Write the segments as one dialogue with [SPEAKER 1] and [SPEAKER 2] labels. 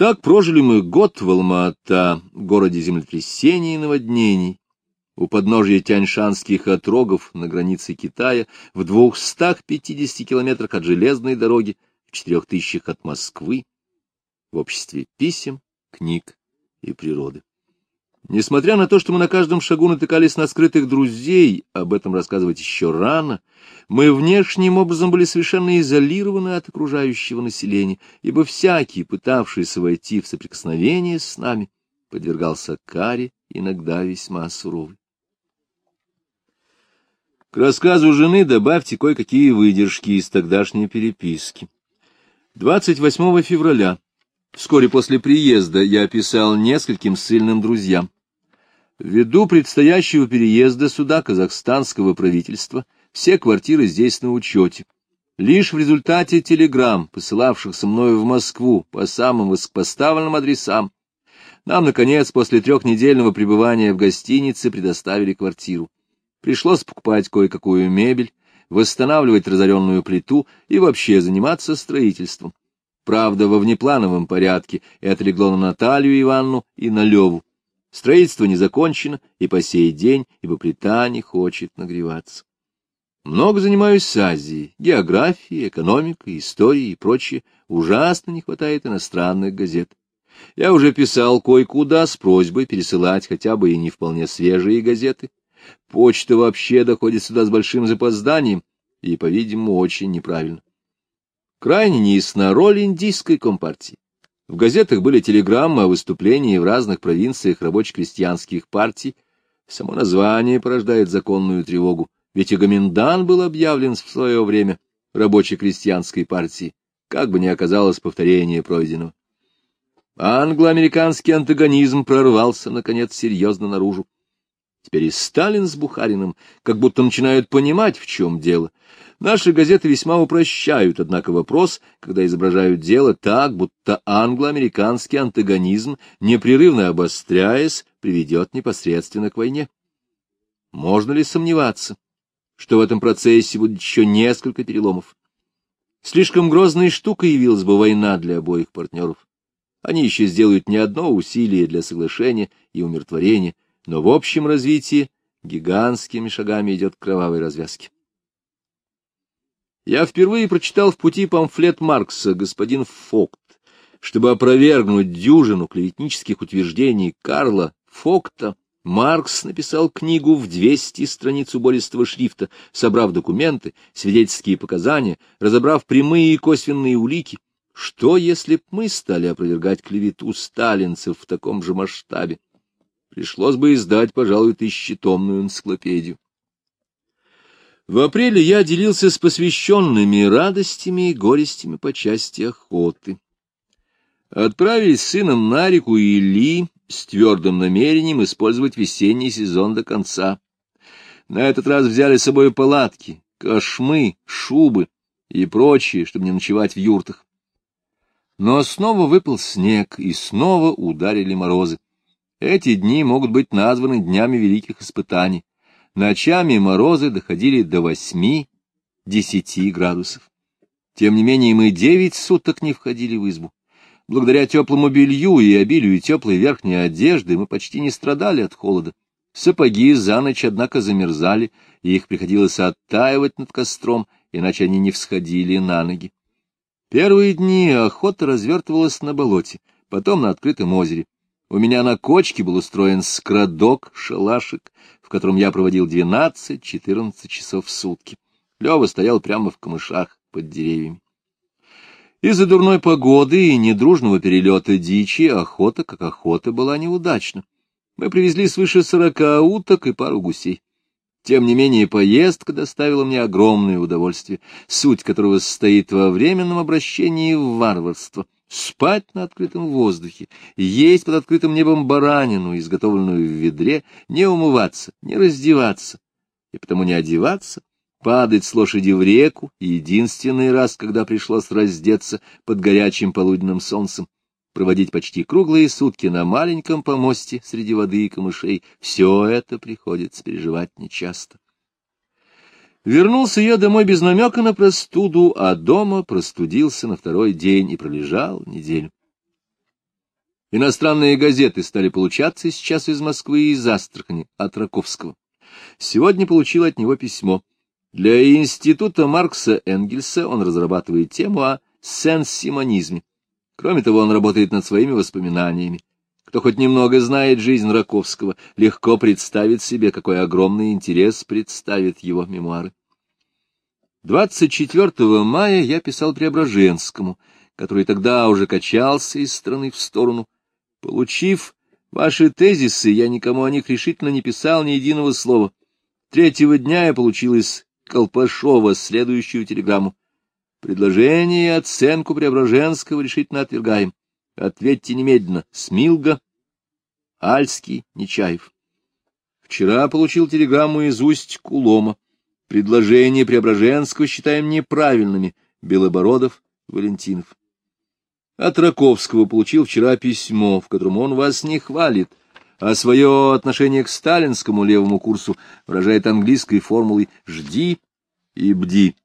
[SPEAKER 1] Так прожили мы год в Алма-Ата, городе землетрясений и наводнений, у подножья Тяньшанских отрогов на границе Китая, в 250 километрах от железной дороги, в четырех тысячах от Москвы, в обществе писем, книг и природы. Несмотря на то, что мы на каждом шагу натыкались на скрытых друзей, об этом рассказывать еще рано, мы внешним образом были совершенно изолированы от окружающего населения, ибо всякий, пытавшийся войти в соприкосновение с нами, подвергался каре, иногда весьма суровой. К рассказу жены добавьте кое-какие выдержки из тогдашней переписки. 28 февраля Вскоре после приезда я писал нескольким ссыльным друзьям. Ввиду предстоящего переезда сюда казахстанского правительства все квартиры здесь на учете. Лишь в результате телеграмм, посылавшихся мною в Москву по самым высокопоставленным адресам, нам, наконец, после трехнедельного пребывания в гостинице предоставили квартиру. Пришлось покупать кое-какую мебель, восстанавливать разоренную плиту и вообще заниматься строительством правда, во внеплановом порядке, и отлегло на Наталью Ивановну и на Леву. Строительство не закончено и по сей день, ибо плита не хочет нагреваться. Много занимаюсь Азией, географией, экономикой, историей и прочее. Ужасно не хватает иностранных газет. Я уже писал кое-куда с просьбой пересылать хотя бы и не вполне свежие газеты. Почта вообще доходит сюда с большим запозданием и, по-видимому, очень неправильно. Крайне неясна роль индийской компартии. В газетах были телеграммы о выступлении в разных провинциях рабоче-крестьянских партий. Само название порождает законную тревогу, ведь и Гоминдан был объявлен в свое время рабоче-крестьянской партией, как бы ни оказалось повторение пройденного. Англо-американский антагонизм прорвался, наконец, серьезно наружу. Теперь и Сталин с Бухариным как будто начинают понимать, в чем дело, Наши газеты весьма упрощают, однако, вопрос, когда изображают дело так, будто англо-американский антагонизм, непрерывно обостряясь, приведет непосредственно к войне. Можно ли сомневаться, что в этом процессе будет еще несколько переломов? Слишком грозной штукой явилась бы война для обоих партнеров. Они еще сделают не одно усилие для соглашения и умиротворения, но в общем развитии гигантскими шагами идет к кровавой развязке. Я впервые прочитал в пути памфлет Маркса «Господин Фокт». Чтобы опровергнуть дюжину клеветнических утверждений Карла Фокта, Маркс написал книгу в 200 страниц убористого шрифта, собрав документы, свидетельские показания, разобрав прямые и косвенные улики. Что, если б мы стали опровергать клевету сталинцев в таком же масштабе? Пришлось бы издать, пожалуй, тысячетомную энциклопедию. В апреле я делился с посвященными радостями и горестями по части охоты. Отправились с сыном на реку Или с твердым намерением использовать весенний сезон до конца. На этот раз взяли с собой палатки, кошмы, шубы и прочее, чтобы не ночевать в юртах. Но снова выпал снег, и снова ударили морозы. Эти дни могут быть названы днями великих испытаний. Ночами морозы доходили до восьми-десяти градусов. Тем не менее мы девять суток не входили в избу. Благодаря теплому белью и обилию теплой верхней одежды мы почти не страдали от холода. Сапоги за ночь, однако, замерзали, и их приходилось оттаивать над костром, иначе они не всходили на ноги. Первые дни охота развертывалась на болоте, потом на открытом озере. У меня на кочке был устроен скрадок, шалашик, в котором я проводил двенадцать-четырнадцать часов в сутки. Лева стоял прямо в камышах под деревьями. Из-за дурной погоды и недружного перелета дичи охота, как охота, была неудачна. Мы привезли свыше сорока уток и пару гусей. Тем не менее, поездка доставила мне огромное удовольствие, суть которого состоит во временном обращении в варварство — спать на открытом воздухе, есть под открытым небом баранину, изготовленную в ведре, не умываться, не раздеваться, и потому не одеваться, падать с лошади в реку, единственный раз, когда пришлось раздеться под горячим полуденным солнцем, проводить почти круглые сутки на маленьком помосте среди воды и камышей, все это приходится переживать нечасто. Вернулся я домой без намека на простуду, а дома простудился на второй день и пролежал неделю. Иностранные газеты стали получаться сейчас из Москвы и из Астрахани от Раковского. Сегодня получил от него письмо. Для института Маркса Энгельса он разрабатывает тему о сенс-симонизме. Кроме того, он работает над своими воспоминаниями. Кто хоть немного знает жизнь Раковского, легко представит себе, какой огромный интерес представит его мемуары. 24 мая я писал Преображенскому, который тогда уже качался из стороны в сторону. Получив ваши тезисы, я никому о них решительно не писал ни единого слова. Третьего дня я получил из Колпашова следующую телеграмму. Предложение и оценку Преображенского решительно отвергаем. Ответьте немедленно. Смилга, Альский, Нечаев. Вчера получил телеграмму из усть Кулома. Предложение Преображенского считаем неправильными. Белобородов, Валентинов. От Раковского получил вчера письмо, в котором он вас не хвалит, а свое отношение к сталинскому левому курсу выражает английской формулой «жди и бди».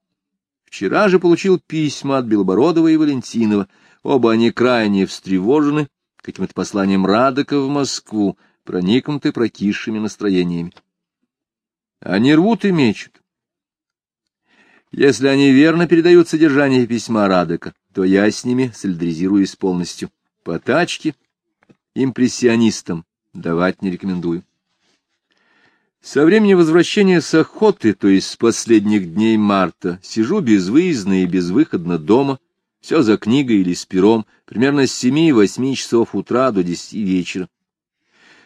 [SPEAKER 1] Вчера же получил письма от Белобородова и Валентинова. Оба они крайне встревожены каким-то посланием Радока в Москву, проникнуты прокисшими настроениями. Они рвут и мечут. Если они верно передают содержание письма Радока, то я с ними солидаризируюсь полностью. По тачке импрессионистам давать не рекомендую. Со времени возвращения с охоты, то есть с последних дней марта, сижу безвыездно и безвыходно дома, все за книгой или с пером, примерно с семи-восьми часов утра до десяти вечера.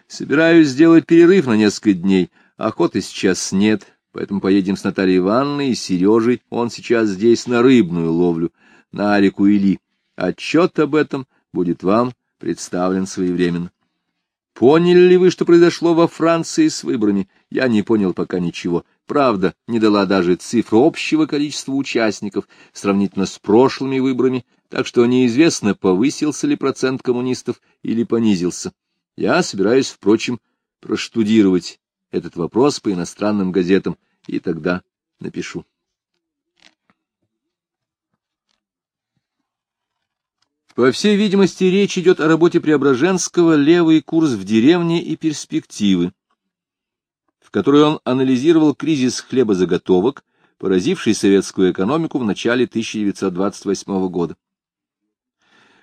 [SPEAKER 1] Собираюсь сделать перерыв на несколько дней, охоты сейчас нет, поэтому поедем с Натальей Ивановной и Сережей, он сейчас здесь на рыбную ловлю, на реку Или. Отчет об этом будет вам представлен своевременно. Поняли ли вы, что произошло во Франции с выборами? Я не понял пока ничего. Правда, не дала даже цифр общего количества участников сравнительно с прошлыми выборами, так что неизвестно, повысился ли процент коммунистов или понизился. Я собираюсь, впрочем, проштудировать этот вопрос по иностранным газетам, и тогда напишу. По всей видимости, речь идет о работе Преображенского «Левый курс в деревне и перспективы», в которой он анализировал кризис хлебозаготовок, поразивший советскую экономику в начале 1928 года.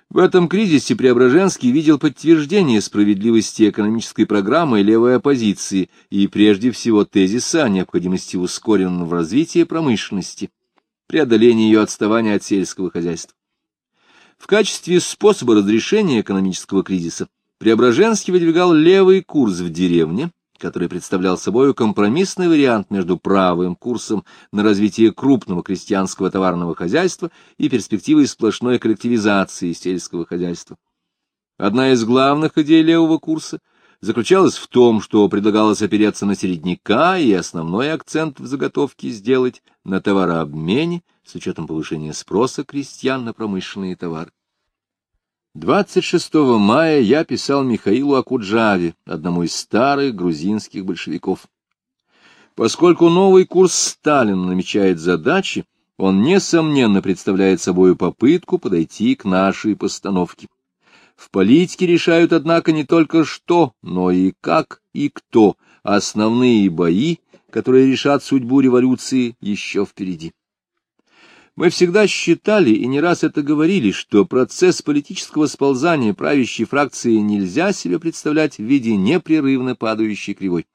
[SPEAKER 1] В этом кризисе Преображенский видел подтверждение справедливости экономической программы левой оппозиции и прежде всего тезиса о необходимости ускоренного развития промышленности, преодоления ее отставания от сельского хозяйства. В качестве способа разрешения экономического кризиса Преображенский выдвигал левый курс в деревне, который представлял собой компромиссный вариант между правым курсом на развитие крупного крестьянского товарного хозяйства и перспективой сплошной коллективизации сельского хозяйства. Одна из главных идей левого курса заключалась в том, что предлагалось опереться на середняка и основной акцент в заготовке сделать на товарообмене, с учетом повышения спроса крестьян на промышленные товары. 26 мая я писал Михаилу Акуджаве, одному из старых грузинских большевиков. Поскольку новый курс Сталина намечает задачи, он, несомненно, представляет собой попытку подойти к нашей постановке. В политике решают, однако, не только что, но и как и кто. Основные бои, которые решат судьбу революции, еще впереди. Мы всегда считали и не раз это говорили, что процесс политического сползания правящей фракции нельзя себе представлять в виде непрерывно падающей кривой.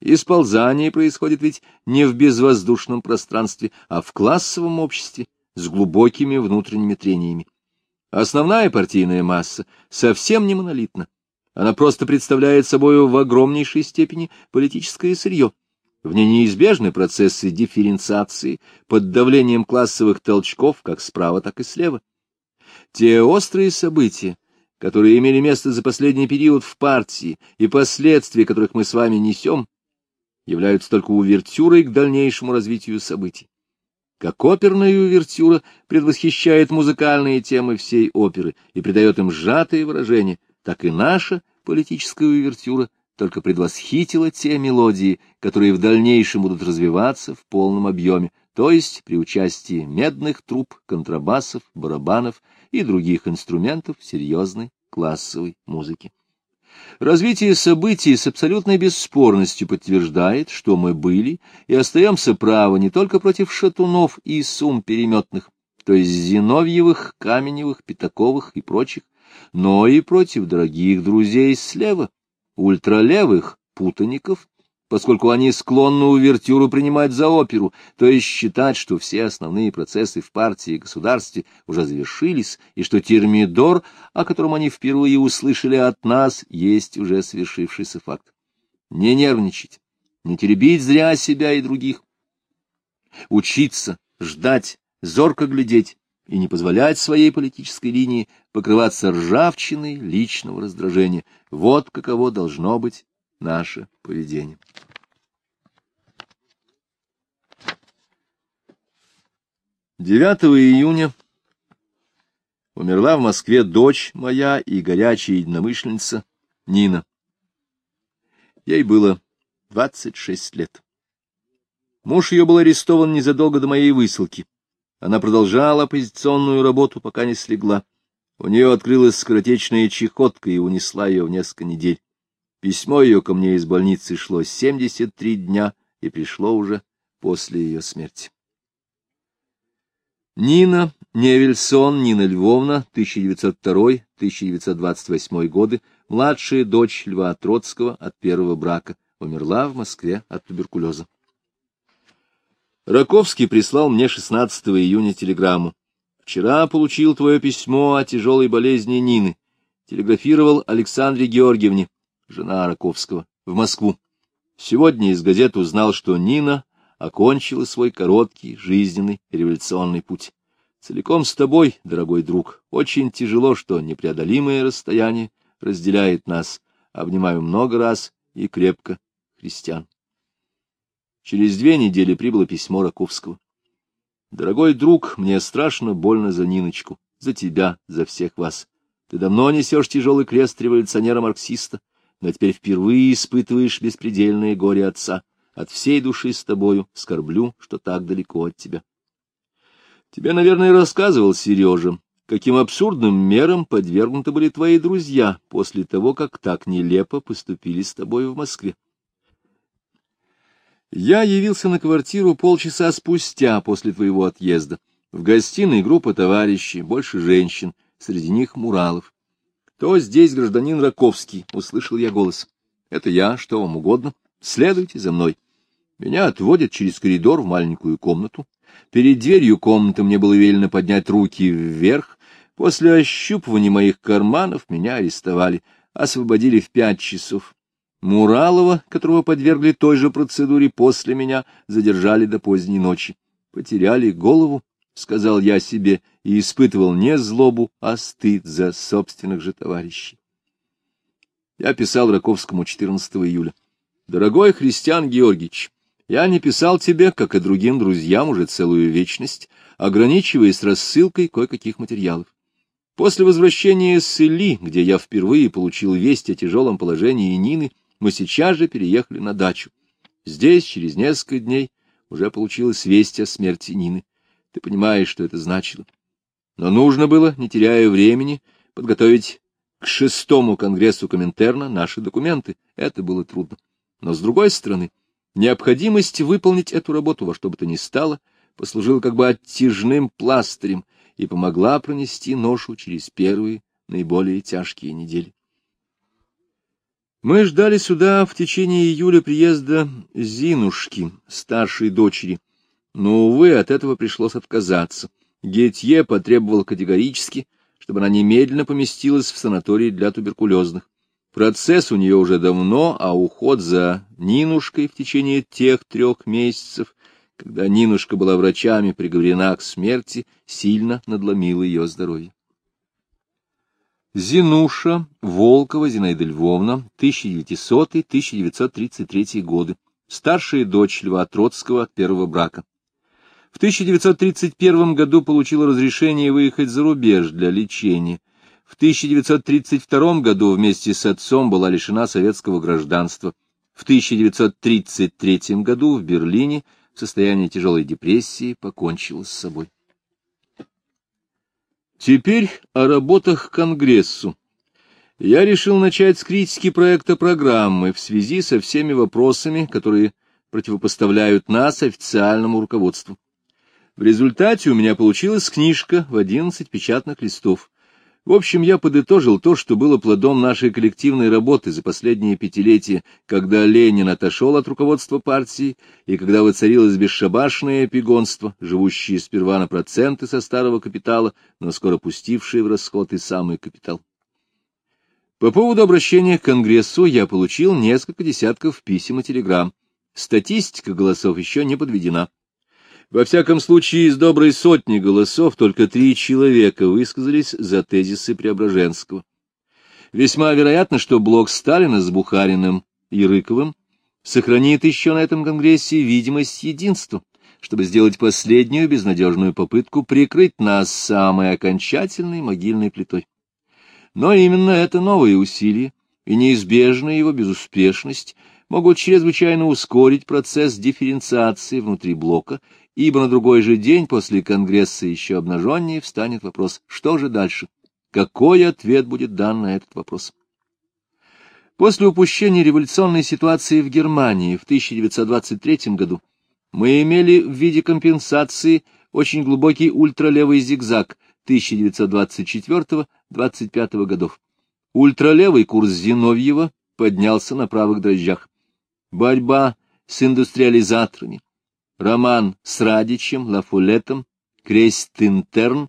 [SPEAKER 1] И сползание происходит ведь не в безвоздушном пространстве, а в классовом обществе с глубокими внутренними трениями. Основная партийная масса совсем не монолитна. Она просто представляет собой в огромнейшей степени политическое сырье, в ней неизбежны процессы дифференциации под давлением классовых толчков как справа, так и слева. Те острые события, которые имели место за последний период в партии и последствия которых мы с вами несем, являются только увертюрой к дальнейшему развитию событий. Как оперная увертюра предвосхищает музыкальные темы всей оперы и придает им сжатые выражения, так и наша политическая увертюра только предвосхитила те мелодии, которые в дальнейшем будут развиваться в полном объеме, то есть при участии медных труб, контрабасов, барабанов и других инструментов серьезной классовой музыки. Развитие событий с абсолютной бесспорностью подтверждает, что мы были и остаемся правы не только против шатунов и сум переметных, то есть Зиновьевых, Каменевых, Пятаковых и прочих, но и против дорогих друзей слева, ультралевых, путаников, поскольку они склонны увертюру принимать за оперу, то есть считать, что все основные процессы в партии и государстве уже завершились, и что термидор, о котором они впервые услышали от нас, есть уже свершившийся факт. Не нервничать, не теребить зря себя и других. Учиться, ждать, зорко глядеть и не позволять своей политической линии покрываться ржавчиной личного раздражения. Вот каково должно быть наше поведение. 9 июня умерла в Москве дочь моя и горячая единомышленница Нина. Ей было 26 лет. Муж ее был арестован незадолго до моей высылки. Она продолжала оппозиционную работу, пока не слегла. У нее открылась скоротечная чехотка и унесла ее в несколько недель. Письмо ее ко мне из больницы шло 73 дня и пришло уже после ее смерти. Нина Невельсон, Нина Львовна, 1902-1928 годы, младшая дочь Льва Троцкого от первого брака, умерла в Москве от туберкулеза. Раковский прислал мне 16 июня телеграмму. Вчера получил твое письмо о тяжелой болезни Нины. Телеграфировал Александре Георгиевне жена Раковского, в Москву. Сегодня из газет узнал, что Нина окончила свой короткий, жизненный, революционный путь. Целиком с тобой, дорогой друг, очень тяжело, что непреодолимое расстояние разделяет нас. Обнимаю много раз и крепко, христиан. Через две недели прибыло письмо Раковского. Дорогой друг, мне страшно больно за Ниночку, за тебя, за всех вас. Ты давно несешь тяжелый крест революционера-марксиста но теперь впервые испытываешь беспредельное горе отца. От всей души с тобою скорблю, что так далеко от тебя. Тебе, наверное, рассказывал Сережа, каким абсурдным мерам подвергнуты были твои друзья после того, как так нелепо поступили с тобой в Москве. Я явился на квартиру полчаса спустя после твоего отъезда. В гостиной группа товарищей, больше женщин, среди них Муралов. «Кто здесь гражданин Раковский?» — услышал я голос. «Это я, что вам угодно. Следуйте за мной». Меня отводят через коридор в маленькую комнату. Перед дверью комнаты мне было велено поднять руки вверх. После ощупывания моих карманов меня арестовали, освободили в пять часов. Муралова, которого подвергли той же процедуре после меня, задержали до поздней ночи. Потеряли голову, — сказал я себе, и испытывал не злобу, а стыд за собственных же товарищей. Я писал Раковскому 14 июля. «Дорогой Христиан Георгиевич, я не писал тебе, как и другим друзьям, уже целую вечность, ограничиваясь рассылкой кое-каких материалов. После возвращения с Или, где я впервые получил весть о тяжелом положении Нины, мы сейчас же переехали на дачу. Здесь, через несколько дней, уже получилась весть о смерти Нины. Ты понимаешь, что это значило. Но нужно было, не теряя времени, подготовить к шестому конгрессу Коминтерна наши документы. Это было трудно. Но, с другой стороны, необходимость выполнить эту работу во что бы то ни стало послужила как бы оттяжным пластырем и помогла пронести ношу через первые, наиболее тяжкие недели. Мы ждали сюда в течение июля приезда Зинушки, старшей дочери, но, увы, от этого пришлось отказаться. Гетье потребовал категорически, чтобы она немедленно поместилась в санаторий для туберкулезных. Процесс у нее уже давно, а уход за Нинушкой в течение тех трех месяцев, когда Нинушка была врачами приговорена к смерти, сильно надломил ее здоровье. Зинуша Волкова Зинаида Львовна, 1900-1933 годы, старшая дочь Льва Троцкого от первого брака. В 1931 году получила разрешение выехать за рубеж для лечения. В 1932 году вместе с отцом была лишена советского гражданства. В 1933 году в Берлине в состоянии тяжелой депрессии покончила с собой. Теперь о работах к Конгрессу. Я решил начать с критики проекта программы в связи со всеми вопросами, которые противопоставляют нас официальному руководству. В результате у меня получилась книжка в одиннадцать печатных листов. В общем, я подытожил то, что было плодом нашей коллективной работы за последние пятилетия, когда Ленин отошел от руководства партии и когда воцарилось бесшабашное эпигонство, живущее сперва на проценты со старого капитала, но скоро пустившее в расход и самый капитал. По поводу обращения к Конгрессу я получил несколько десятков писем и телеграмм. Статистика голосов еще не подведена. Во всяком случае, из доброй сотни голосов только три человека высказались за тезисы Преображенского. Весьма вероятно, что блок Сталина с Бухариным и Рыковым сохранит еще на этом Конгрессе видимость единства, чтобы сделать последнюю безнадежную попытку прикрыть нас самой окончательной могильной плитой. Но именно это новые усилия и неизбежная его безуспешность могут чрезвычайно ускорить процесс дифференциации внутри блока ибо на другой же день после Конгресса еще обнаженнее встанет вопрос, что же дальше, какой ответ будет дан на этот вопрос. После упущения революционной ситуации в Германии в 1923 году мы имели в виде компенсации очень глубокий ультралевый зигзаг 1924-25 годов. Ультралевый курс Зиновьева поднялся на правых дрожжах. Борьба с индустриализаторами, роман с Радичем, Лафулетом, Крест-Интерн,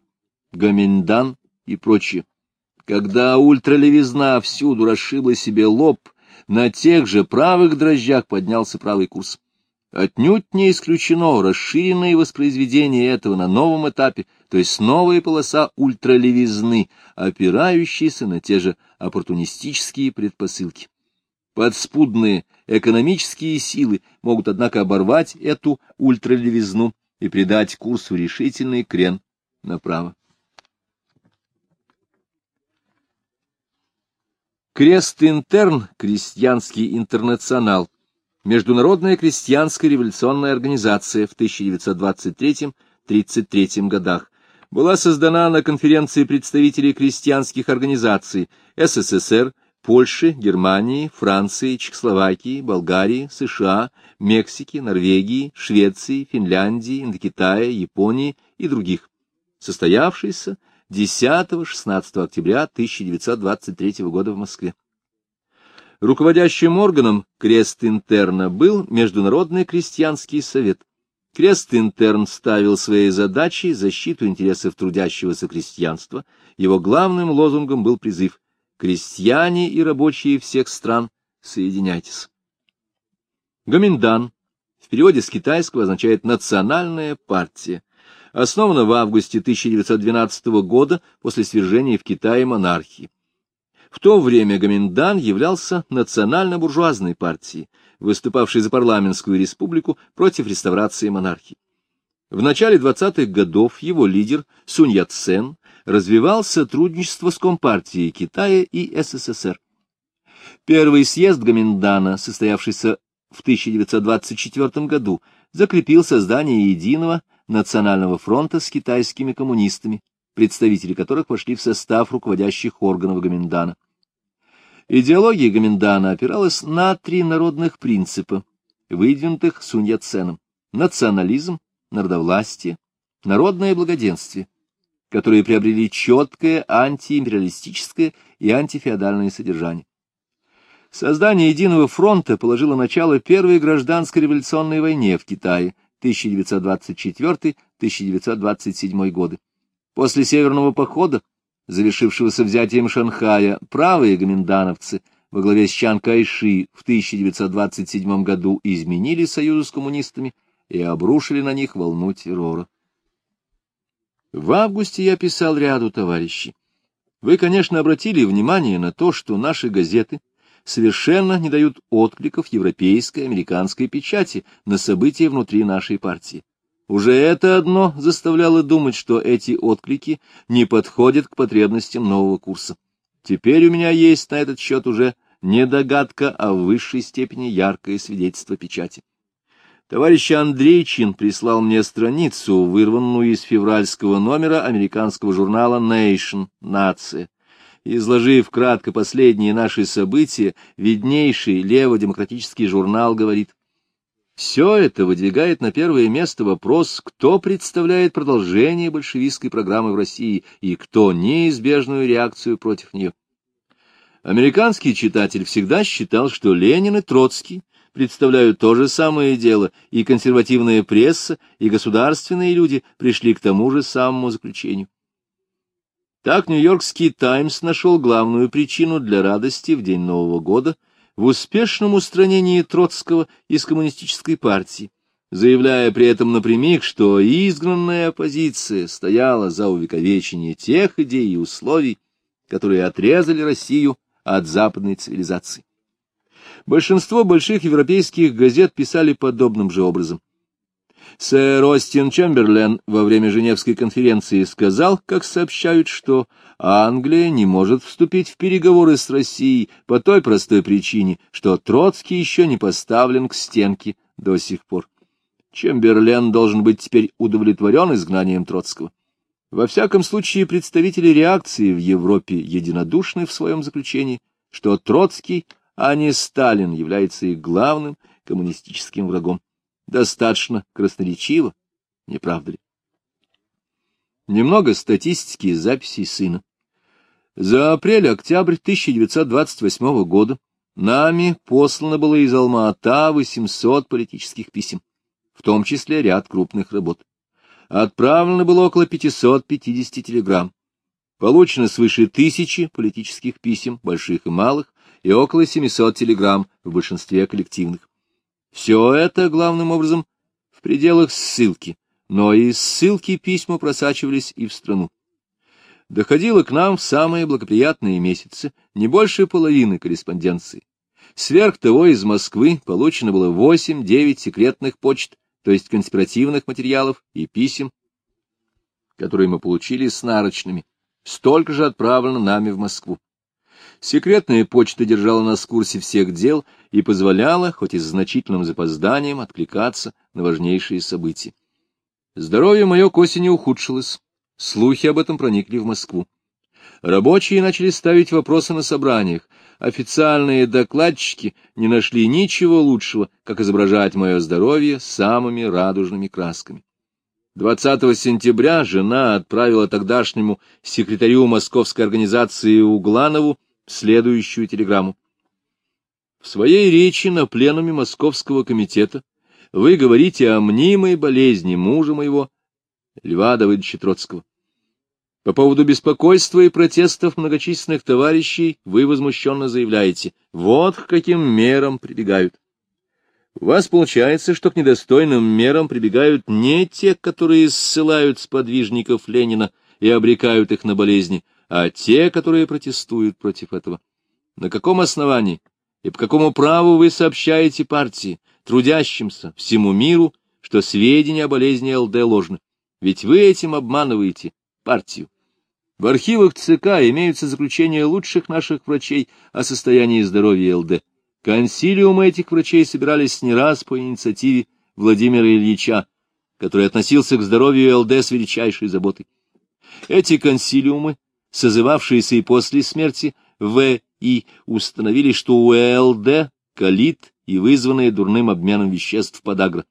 [SPEAKER 1] Гоминдан и прочее. Когда ультралевизна всюду расшибла себе лоб, на тех же правых дрожжах поднялся правый курс. Отнюдь не исключено расширенное воспроизведение этого на новом этапе, то есть новая полоса ультралевизны, опирающаяся на те же оппортунистические предпосылки. Подспудные экономические силы могут, однако, оборвать эту ультралевизну и придать курсу решительный крен направо. Крест-Интерн, крестьянский интернационал, Международная крестьянская революционная организация в 1923-33 годах, была создана на конференции представителей крестьянских организаций СССР, Польши, Германии, Франции, Чехословакии, Болгарии, США, Мексики, Норвегии, Швеции, Финляндии, Индокитая, Японии и других, состоявшийся 10-16 октября 1923 года в Москве. Руководящим органом Крест-Интерна был Международный крестьянский совет. Крест-Интерн ставил своей задачей защиту интересов трудящегося крестьянства. Его главным лозунгом был призыв Крестьяне и рабочие всех стран, соединяйтесь. Гоминдан в переводе с китайского означает «национальная партия». Основана в августе 1912 года после свержения в Китае монархии. В то время Гоминдан являлся национально-буржуазной партией, выступавшей за парламентскую республику против реставрации монархии. В начале 20-х годов его лидер Сунь Яцен развивал сотрудничество с Компартией Китая и СССР. Первый съезд Гоминдана, состоявшийся в 1924 году, закрепил создание единого национального фронта с китайскими коммунистами, представители которых вошли в состав руководящих органов Гоминдана. Идеология Гоминдана опиралась на три народных принципа, выдвинутых Сунь Яценом – национализм, народовластие, народное благоденствие которые приобрели четкое антиимпериалистическое и антифеодальное содержание. Создание Единого фронта положило начало Первой гражданской революционной войне в Китае 1924-1927 годы. После Северного похода, завершившегося взятием Шанхая, правые гоминдановцы во главе с Чан Кайши в 1927 году изменили союз с коммунистами и обрушили на них волну террора. В августе я писал ряду товарищей. Вы, конечно, обратили внимание на то, что наши газеты совершенно не дают откликов европейской, американской печати на события внутри нашей партии. Уже это одно заставляло думать, что эти отклики не подходят к потребностям нового курса. Теперь у меня есть на этот счет уже не догадка, а в высшей степени яркое свидетельство печати. Товарищ Андрейчин прислал мне страницу, вырванную из февральского номера американского журнала Nation, Нация. Изложив кратко последние наши события, виднейший лево-демократический журнал говорит, все это выдвигает на первое место вопрос, кто представляет продолжение большевистской программы в России и кто неизбежную реакцию против нее. Американский читатель всегда считал, что Ленин и Троцкий представляют то же самое дело, и консервативная пресса, и государственные люди пришли к тому же самому заключению. Так Нью-Йоркский Таймс нашел главную причину для радости в день Нового года – в успешном устранении Троцкого из коммунистической партии, заявляя при этом напрямик, что изгнанная оппозиция стояла за увековечение тех идей и условий, которые отрезали Россию от западной цивилизации. Большинство больших европейских газет писали подобным же образом. Сэр Остин Чемберлен во время Женевской конференции сказал, как сообщают, что Англия не может вступить в переговоры с Россией по той простой причине, что Троцкий еще не поставлен к стенке до сих пор. Чемберлен должен быть теперь удовлетворен изгнанием Троцкого. Во всяком случае, представители реакции в Европе единодушны в своем заключении, что Троцкий, а не Сталин, является их главным коммунистическим врагом достаточно красноречиво, не правда ли? Немного статистики и записей сына. За апрель-октябрь 1928 года нами послано было из Алма-Ата 800 политических писем, в том числе ряд крупных работ. Отправлено было около 550 телеграмм. Получено свыше тысячи политических писем, больших и малых, и около 700 телеграмм в большинстве коллективных. Все это, главным образом, в пределах ссылки, но из ссылки письма просачивались и в страну. Доходило к нам в самые благоприятные месяцы не больше половины корреспонденции. Сверх того из Москвы получено было 8-9 секретных почт, то есть конспиративных материалов и писем, которые мы получили с нарочными. Столько же отправлено нами в Москву. Секретная почта держала нас в курсе всех дел и позволяла, хоть и с значительным запозданием, откликаться на важнейшие события. Здоровье мое к осени ухудшилось. Слухи об этом проникли в Москву. Рабочие начали ставить вопросы на собраниях. Официальные докладчики не нашли ничего лучшего, как изображать мое здоровье самыми радужными красками. 20 сентября жена отправила тогдашнему секретарю московской организации Угланову следующую телеграмму. В своей речи на пленуме Московского комитета вы говорите о мнимой болезни мужа моего, Льва Давыдовича Троцкого. По поводу беспокойства и протестов многочисленных товарищей вы возмущенно заявляете, вот к каким мерам прибегают. У вас получается, что к недостойным мерам прибегают не те, которые ссылают сподвижников Ленина и обрекают их на болезни, а те, которые протестуют против этого. На каком основании и по какому праву вы сообщаете партии, трудящимся, всему миру, что сведения о болезни ЛД ложны? Ведь вы этим обманываете партию. В архивах ЦК имеются заключения лучших наших врачей о состоянии здоровья ЛД. Консилиумы этих врачей собирались не раз по инициативе Владимира Ильича, который относился к здоровью ЛД с величайшей заботой. Эти консилиумы созывавшиеся и после смерти В. И. установили, что у ЛД калит и вызванные дурным обменом веществ подагра.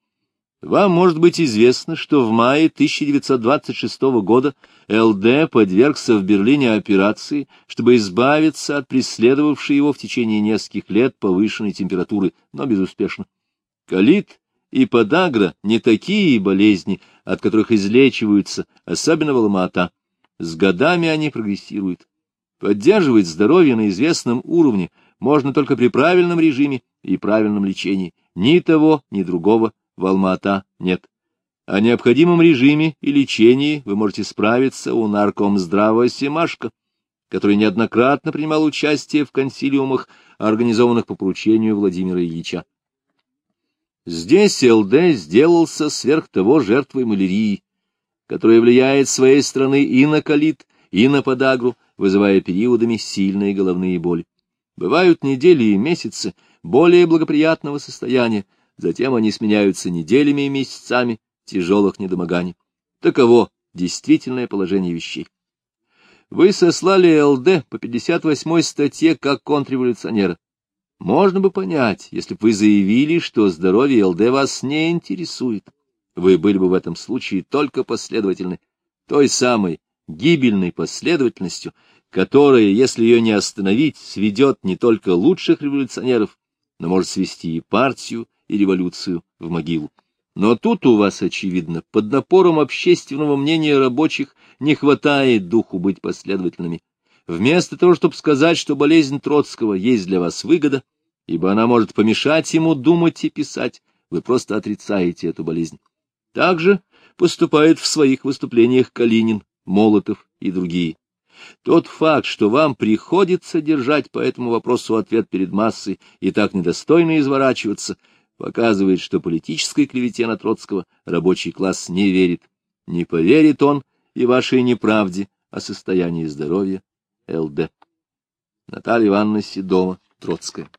[SPEAKER 1] Вам может быть известно, что в мае 1926 года ЛД подвергся в Берлине операции, чтобы избавиться от преследовавшей его в течение нескольких лет повышенной температуры, но безуспешно. Калит и подагра — не такие болезни, от которых излечиваются, особенно в Алма-Ата. С годами они прогрессируют. Поддерживать здоровье на известном уровне можно только при правильном режиме и правильном лечении. Ни того, ни другого в Алма-Ата нет. О необходимом режиме и лечении вы можете справиться у наркомздрава Семашко, который неоднократно принимал участие в консилиумах, организованных по поручению Владимира Ильича. Здесь ЛД сделался сверх того жертвой малярии, которая влияет своей страны и на колит, и на подагру, вызывая периодами сильные головные боли. Бывают недели и месяцы более благоприятного состояния, затем они сменяются неделями и месяцами тяжелых недомоганий. Таково действительное положение вещей. Вы сослали ЛД по 58-й статье как контрреволюционера. Можно бы понять, если бы вы заявили, что здоровье ЛД вас не интересует. Вы были бы в этом случае только последовательны, той самой гибельной последовательностью, которая, если ее не остановить, сведет не только лучших революционеров, но может свести и партию, и революцию в могилу. Но тут у вас, очевидно, под напором общественного мнения рабочих не хватает духу быть последовательными. Вместо того, чтобы сказать, что болезнь Троцкого есть для вас выгода, ибо она может помешать ему думать и писать, вы просто отрицаете эту болезнь. Так же поступает в своих выступлениях Калинин, Молотов и другие. Тот факт, что вам приходится держать по этому вопросу ответ перед массой и так недостойно изворачиваться, показывает, что политической клевете на Троцкого рабочий класс не верит. Не поверит он и вашей неправде о состоянии здоровья ЛД. Наталья Ивановна Седова, Троцкая.